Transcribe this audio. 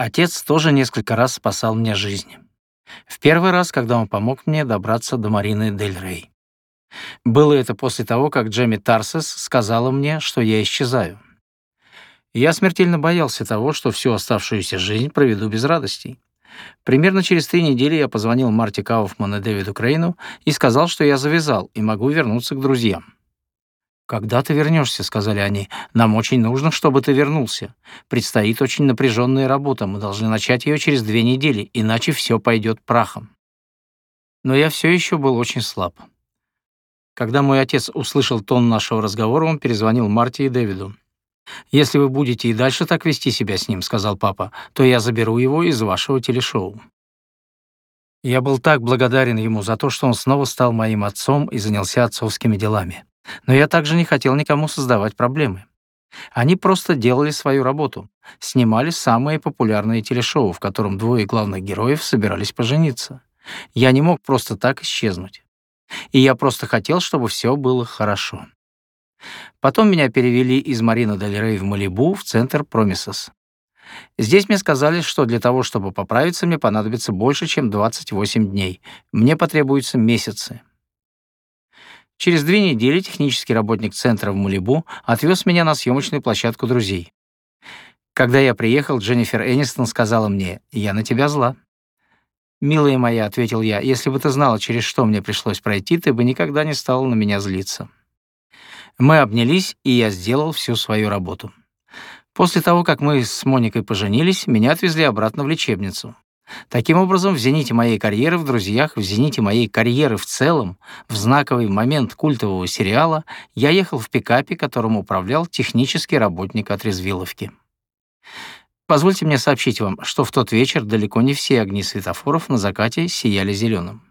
Отец тоже несколько раз спасал мне жизнь. В первый раз, когда он помог мне добраться до Марины Дель Рей. Было это после того, как Джемми Тарсес сказала мне, что я исчезаю. Я смертельно боялся того, что всю оставшуюся жизнь проведу без радостей. Примерно через три недели я позвонил Марти Кауфман и Дэвиду Крейну и сказал, что я завязал и могу вернуться к друзьям. «Когда ты вернешься?» — сказали они. «Нам очень нужно, чтобы ты вернулся. Предстоит очень напряженная работа, мы должны начать ее через две недели, иначе все пойдет прахом». Но я все еще был очень слаб. Когда мой отец услышал тон нашего разговора, он перезвонил Марти и Дэвиду. «Если вы будете и дальше так вести себя с ним, — сказал папа, — то я заберу его из вашего телешоу». Я был так благодарен ему за то, что он снова стал моим отцом и занялся отцовскими делами. Но я также не хотел никому создавать проблемы. Они просто делали свою работу, снимали самые популярные телешоу, в котором двое главных героев собирались пожениться. Я не мог просто так исчезнуть. И я просто хотел, чтобы все было хорошо. Потом меня перевели из Марина Дель в Малибу в центр Промисос. Здесь мне сказали, что для того, чтобы поправиться, мне понадобится больше, чем 28 дней. Мне потребуются месяцы. Через две недели технический работник центра в Малибу отвез меня на съемочную площадку друзей. Когда я приехал, Дженнифер Энистон сказала мне, «Я на тебя зла». «Милая моя», — ответил я, — «если бы ты знала, через что мне пришлось пройти, ты бы никогда не стала на меня злиться». Мы обнялись, и я сделал всю свою работу. После того, как мы с Моникой поженились, меня отвезли обратно в лечебницу. Таким образом, в зените моей карьеры в «Друзьях», в зените моей карьеры в целом, в знаковый момент культового сериала, я ехал в пикапе, которым управлял технический работник от Резвиловки. Позвольте мне сообщить вам, что в тот вечер далеко не все огни светофоров на закате сияли зеленым.